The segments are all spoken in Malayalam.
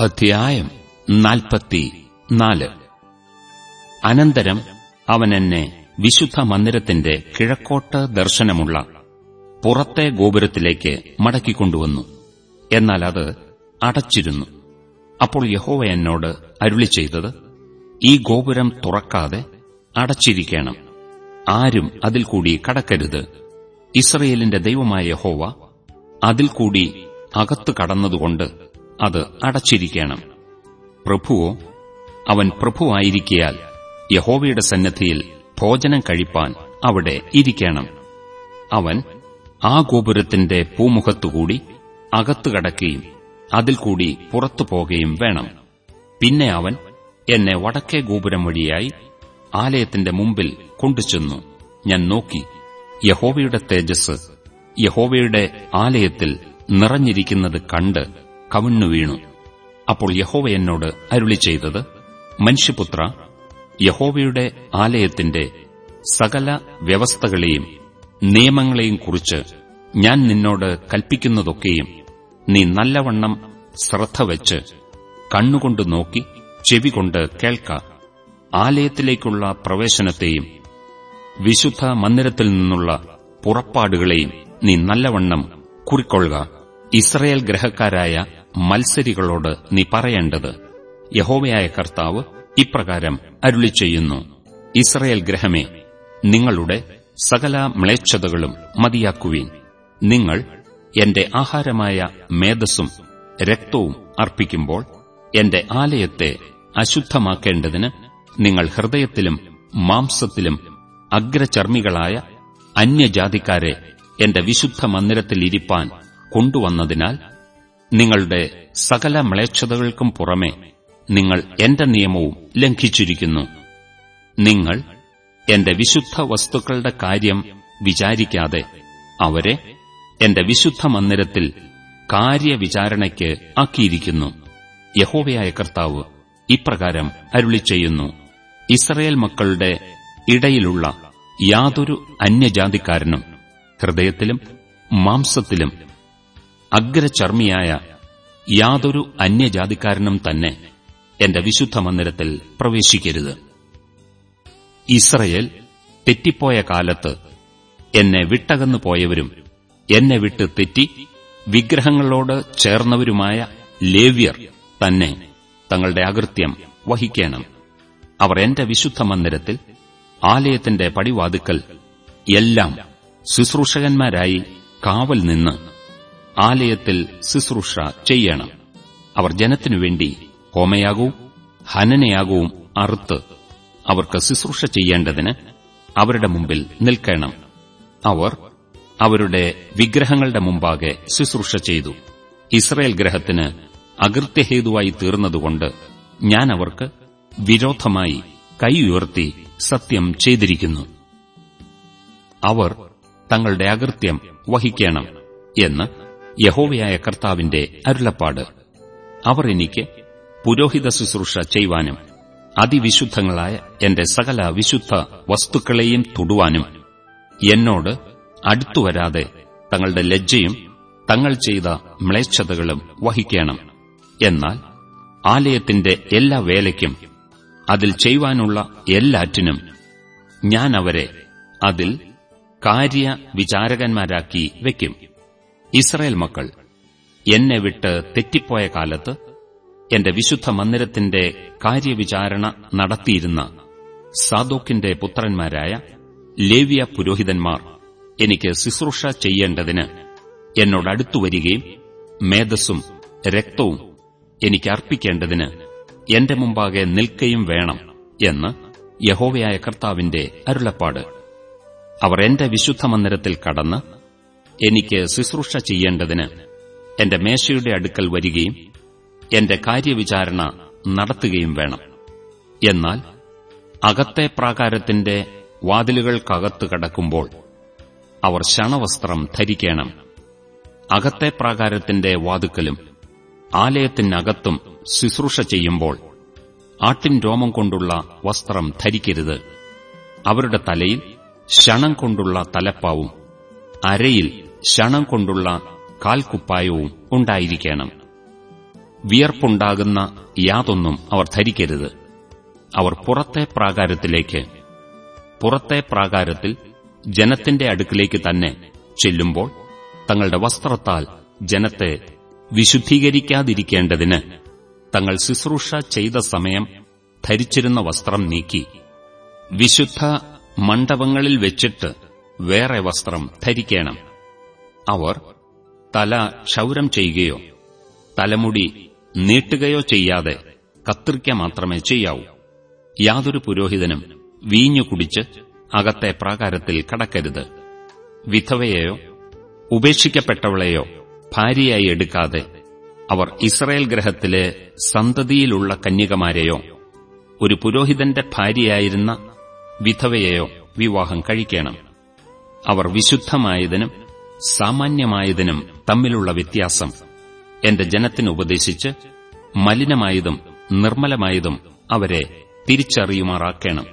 അധ്യായം നാൽപ്പത്തി നാല്. അനന്തരം അവൻ എന്നെ വിശുദ്ധ മന്ദിരത്തിന്റെ കിഴക്കോട്ട് ദർശനമുള്ള പുറത്തെ ഗോപുരത്തിലേക്ക് മടക്കിക്കൊണ്ടുവന്നു. എന്നാൽ അത് അടച്ചിരുന്നു. അപ്പോൾ യഹോവ എന്നോട് അരുളി ചെയ്തത് ഈ ഗോപുരം തുറക്കാതെ അടച്ചിരിക്കണം. ആരും അതിൽ കൂടി കടക്കരുത്. ഇസ്രയേലിന്റെ ദൈവമായ യഹോവ അതിൽ കൂടി അകത്തു കടന്നതുകൊണ്ട് അത് അടച്ചിരിക്കണം. പ്രഭുവോ അവൻ പ്രഭുവായിരിക്കയാൽ യഹോവയുടെ സന്നദ്ധിയിൽ ഭോജനം കഴിപ്പാൻ അവിടെ ഇരിക്കണം. അവൻ ആ ഗോപുരത്തിന്റെ പൂമുഖത്തുകൂടി അകത്തു കടക്കുകയും അതിൽ കൂടി പുറത്തു പോകുകയും വേണം. പിന്നെ അവൻ എന്നെ വടക്കേ ഗോപുരം വഴിയായി ആലയത്തിന്റെ മുമ്പിൽ കൊണ്ടുചെന്നു. ഞാൻ നോക്കി യഹോവയുടെ തേജസ് യഹോവയുടെ ആലയത്തിൽ നിറഞ്ഞിരിക്കുന്നത് കണ്ട് കവിണ്ണു വീണു. അപ്പോൾ യഹോവ എന്നോട് അരുളി ചെയ്തത് മനുഷ്യപുത്ര യഹോവയുടെ ആലയത്തിന്റെ സകല വ്യവസ്ഥകളെയും നിയമങ്ങളെയും കുറിച്ച് ഞാൻ നിന്നോട് കൽപ്പിക്കുന്നതൊക്കെയും നീ നല്ലവണ്ണം ശ്രദ്ധ വച്ച് കണ്ണുകൊണ്ട് നോക്കി ചെവികൊണ്ട് കേൾക്ക. ആലയത്തിലേക്കുള്ള പ്രവേശനത്തെയും വിശുദ്ധ മന്ദിരത്തിൽ നിന്നുള്ള പുറപ്പാടുകളെയും നീ നല്ലവണ്ണം കുറിക്കൊള്ളുക. ഇസ്രയേൽ ഗ്രഹക്കാരായ മത്സരികളോട് നീ പറയേണ്ടത്. യഹോവയായ കർത്താവ് ഇപ്രകാരം അരുളി ചെയ്യുന്നു ഇസ്രയേൽ ഗ്രഹമേ നിങ്ങളുടെ സകല മ്ലേച്ഛതകളും മതിയാക്കുവീൻ. നിങ്ങൾ എന്റെ ആഹാരമായ മേധസ്സും രക്തവും അർപ്പിക്കുമ്പോൾ എന്റെ ആലയത്തെ അശുദ്ധമാക്കേണ്ടതിന് നിങ്ങൾ ഹൃദയത്തിലും മാംസത്തിലും അഗ്രചർമ്മികളായ അന്യജാതിക്കാരെ എന്റെ വിശുദ്ധ മന്ദിരത്തിൽ ഇരിപ്പാൻ കൊണ്ടുവന്നതിനാൽ നിങ്ങളുടെ സകല മ്ലേച്ഛതകൾക്കും പുറമെ നിങ്ങൾ എന്റെ നിയമവും ലംഘിച്ചിരിക്കുന്നു. നിങ്ങൾ എന്റെ വിശുദ്ധ വസ്തുക്കളുടെ കാര്യം വിചാരിക്കാതെ അവരെ എന്റെ വിശുദ്ധ മന്ദിരത്തിൽ കാര്യവിചാരണയ്ക്ക് ആക്കിയിരിക്കുന്നു. യഹോവയായ കർത്താവ് ഇപ്രകാരം അരുളി ചെയ്യുന്നു ഇസ്രയേൽ മക്കളുടെ ഇടയിലുള്ള യാതൊരു അന്യജാതിക്കാരനും ഹൃദയത്തിലും മാംസത്തിലും അഗ്രചർമ്മിയായ യാതൊരു അന്യജാതിക്കാരനും തന്നെ എന്റെ വിശുദ്ധ മന്ദിരത്തിൽ പ്രവേശിക്കരുത്. ഇസ്രയേൽ തെറ്റിപ്പോയ കാലത്ത് എന്നെ വിട്ടകന്നു പോയവരും എന്നെ വിട്ട് തെറ്റി വിഗ്രഹങ്ങളോട് ചേർന്നവരുമായ ലേവ്യർ തന്നെ തങ്ങളുടെ അകൃത്യം വഹിക്കണം. അവർ എന്റെ വിശുദ്ധ മന്ദിരത്തിൽ ആലയത്തിന്റെ പടിവാതുക്കൽ എല്ലാം ശുശ്രൂഷകന്മാരായി കാവൽ നിന്ന് ആലയത്തിൽ ശുശ്രൂഷ ചെയ്യണം. അവർ ജനത്തിനുവേണ്ടി ഹോമയാകവും ഹനനയാകവും അറുത്ത് അവർക്ക് ശുശ്രൂഷ ചെയ്യേണ്ടതിന് അവരുടെ മുമ്പിൽ നിൽക്കണം. അവർ അവരുടെ വിഗ്രഹങ്ങളുടെ മുമ്പാകെ ശുശ്രൂഷ ചെയ്തു. ഇസ്രയേൽ ഗ്രഹത്തിന് അകൃത്യഹേതുവായി തീർന്നതുകൊണ്ട് ഞാൻ അവർക്ക് വിരോധമായി കൈ ഉയർത്തി സത്യം ചെയ്തിരിക്കുന്നു. അവർ തങ്ങളുടെ അകൃത്യം വഹിക്കണം എന്ന് യഹോവയായ കർത്താവിന്റെ അരുളപ്പാട്. അവർ എനിക്ക് പുരോഹിത ശുശ്രൂഷ ചെയ്യുവാനും അതിവിശുദ്ധങ്ങളായ എന്റെ സകല വിശുദ്ധ വസ്തുക്കളെയും തൊടുവാനും എന്നോട് അടുത്തുവരാതെ തങ്ങളുടെ ലജ്ജയും തങ്ങൾ ചെയ്ത മ്ലേച്ഛതകളും വഹിക്കണം. എന്നാൽ ആലയത്തിന്റെ എല്ലാ വേലയ്ക്കും അതിൽ ചെയ്യുവാനുള്ള എല്ലാറ്റിനും ഞാൻ അവരെ അതിൽ കാര്യ വിചാരകന്മാരാക്കി വയ്ക്കും ഇസ്രയേൽ മക്കൾ എന്നെ വിട്ട് തെറ്റിപ്പോയ കാലത്ത് എന്റെ വിശുദ്ധ മന്ദിരത്തിന്റെ കാര്യവിചാരണ നടത്തിയിരുന്ന സാദോക്കിന്റെ പുത്രന്മാരായ ലേവ്യ പുരോഹിതന്മാർ എനിക്ക് ശുശ്രൂഷ ചെയ്യേണ്ടതിന് എന്നോടടുത്തു വരികയും മേധസ്സും രക്തവും എനിക്ക് അർപ്പിക്കേണ്ടതിന് എന്റെ മുമ്പാകെ നിൽക്കുകയും വേണം എന്ന് യഹോവയായ കർത്താവിന്റെ അരുളപ്പാട്. അവർ എന്റെ വിശുദ്ധ മന്ദിരത്തിൽ കടന്ന് എനിക്ക് ശുശ്രൂഷ ചെയ്യേണ്ടതിന് എന്റെ മേശയുടെ അടുക്കൽ വരികയും എന്റെ കാര്യവിചാരണ നടത്തുകയും വേണം. എന്നാൽ അകത്തെ പ്രാകാരത്തിന്റെ വാതിലുകൾക്കകത്ത് കടക്കുമ്പോൾ അവർ ശണവസ്ത്രം ധരിക്കണം. അകത്തെ പ്രാകാരത്തിന്റെ വാതുക്കലും ആലയത്തിനകത്തും ശുശ്രൂഷ ചെയ്യുമ്പോൾ ആട്ടിൻ രോമം കൊണ്ടുള്ള വസ്ത്രം ധരിക്കരുത്. അവരുടെ തലയിൽ ശണം കൊണ്ടുള്ള തലപ്പാവും അരയിൽ ശണം കൊണ്ടുള്ള കാൽക്കുപ്പായവും ഉണ്ടായിരിക്കണം. വിയർപ്പുണ്ടാകുന്ന യാതൊന്നും അവർ ധരിക്കരുത്. അവർ പുറത്തെ പ്രാകാരത്തിലേക്ക് പുറത്തെ പ്രാകാരത്തിൽ ജനത്തിന്റെ അടുക്കിലേക്ക് തന്നെ ചെല്ലുമ്പോൾ തങ്ങളുടെ വസ്ത്രത്താൽ ജനത്തെ വിശുദ്ധീകരിക്കാതിരിക്കേണ്ടതിന് തങ്ങൾ ശുശ്രൂഷ ചെയ്ത സമയം ധരിച്ചിരുന്ന വസ്ത്രം നീക്കി. വിശുദ്ധ മണ്ഡപങ്ങളിൽ വെച്ചിട്ട് വേറെ വസ്ത്രം ധരിക്കണം. അവർ തല ക്ഷൗരം ചെയ്യുകയോ തലമുടി നീട്ടുകയോ ചെയ്യാതെ കത്തിരിക്ക മാത്രമേ ചെയ്യാവൂ. യാതൊരു പുരോഹിതനും വീഞ്ഞു കുടിച്ച് അകത്തെ പ്രാകാരത്തിൽ കടക്കരുത്. വിധവയെയോ ഉപേക്ഷിക്കപ്പെട്ടവളെയോ ഭാര്യയായി എടുക്കാതെ അവർ ഇസ്രായേൽ ഗ്രഹത്തിലെ സന്തതിയിലുള്ള കന്യകമാരെയോ ഒരു പുരോഹിതന്റെ ഭാര്യയായിരുന്ന വിധവയെയോ വിവാഹം കഴിക്കണം. അവർ വിശുദ്ധമായതിനും സാമാന്യമായതിനും തമ്മിലുള്ള വ്യത്യാസം. എന്റെ ജനത്തിനുപദേശിച്ച് മലിനമായതും നിർമ്മലമായതും അവരെ തിരിച്ചറിയുമാറാക്കണം.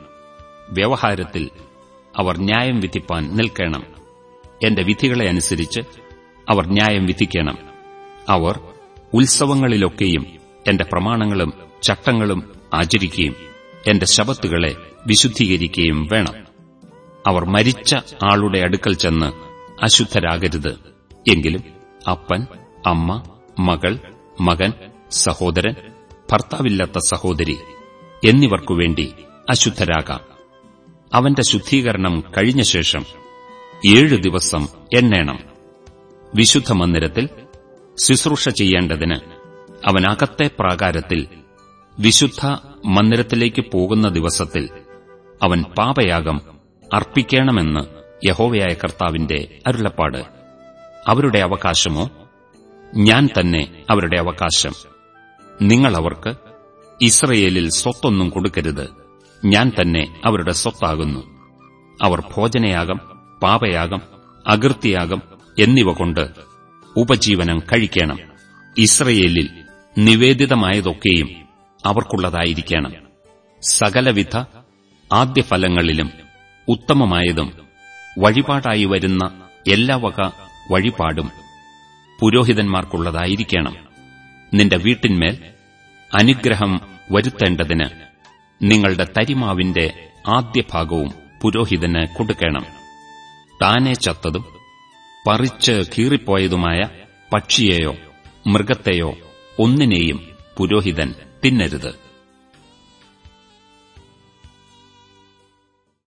വ്യവഹാരത്തിൽ അവർ ന്യായം വിധിപ്പാൻ നിൽക്കണം. എന്റെ വിധികളെ അനുസരിച്ച് അവർ ന്യായം വിധിക്കണം. അവർ ഉത്സവങ്ങളിലൊക്കെയും എന്റെ പ്രമാണങ്ങളും ചട്ടങ്ങളും ആചരിക്കുകയും എന്റെ ശബത്തുകളെ വിശുദ്ധീകരിക്കുകയും വേണം. അവർ മരിച്ച ആളുടെ അടുക്കൽ ചെന്ന് അശുദ്ധരാകരുത്. എങ്കിലും അപ്പൻ അമ്മ മകൾ മകൻ സഹോദരൻ ഭർത്താവില്ലാത്ത സഹോദരി എന്നിവർക്കുവേണ്ടി അശുദ്ധരാകാം. അവന്റെ ശുദ്ധീകരണം കഴിഞ്ഞ ശേഷം ഏഴ് ദിവസം എണ്ണേണം. വിശുദ്ധ മന്ദിരത്തിൽ ശുശ്രൂഷ ചെയ്യേണ്ടതിന് അവനകത്തെ പ്രാകാരത്തിൽ വിശുദ്ധ മന്ദിരത്തിലേക്ക് പോകുന്ന ദിവസത്തിൽ അവൻ പാപയാഗം അർപ്പിക്കണമെന്ന് യഹോവയായ കർത്താവിന്റെ അരുളപ്പാട്. അവരുടെ അവകാശമോ? ഞാൻ തന്നെ അവരുടെ അവകാശം. നിങ്ങൾ അവർക്ക് ഇസ്രയേലിൽ സ്വത്തൊന്നും കൊടുക്കരുത്. ഞാൻ തന്നെ അവരുടെ സ്വത്താകുന്നു. അവർ ഭോജനയാകം പാപയാകം അകൃത്യയാഗം എന്നിവ കൊണ്ട് ഉപജീവനം കഴിക്കണം. ഇസ്രയേലിൽ നിവേദിതമായതൊക്കെയും അവർക്കുള്ളതായിരിക്കണം. സകലവിധ ആദ്യഫലങ്ങളിലും ഉത്തമമായതും വഴിപാടായി വരുന്ന എല്ലാ വക വഴിപാടും പുരോഹിതന്മാർക്കുള്ളതായിരിക്കണം. നിന്റെ വീട്ടിന്മേൽ അനുഗ്രഹം വരുത്തേണ്ടതിന് നിങ്ങളുടെ തരിമാവിന്റെ ആദ്യഭാഗവും പുരോഹിതന് കൊടുക്കണം. താനെ ചത്തതും പറിച്ച് കീറിപ്പോയതുമായ പക്ഷിയെയോ മൃഗത്തെയോ ഒന്നിനെയും പുരോഹിതൻ തിന്നരുത്.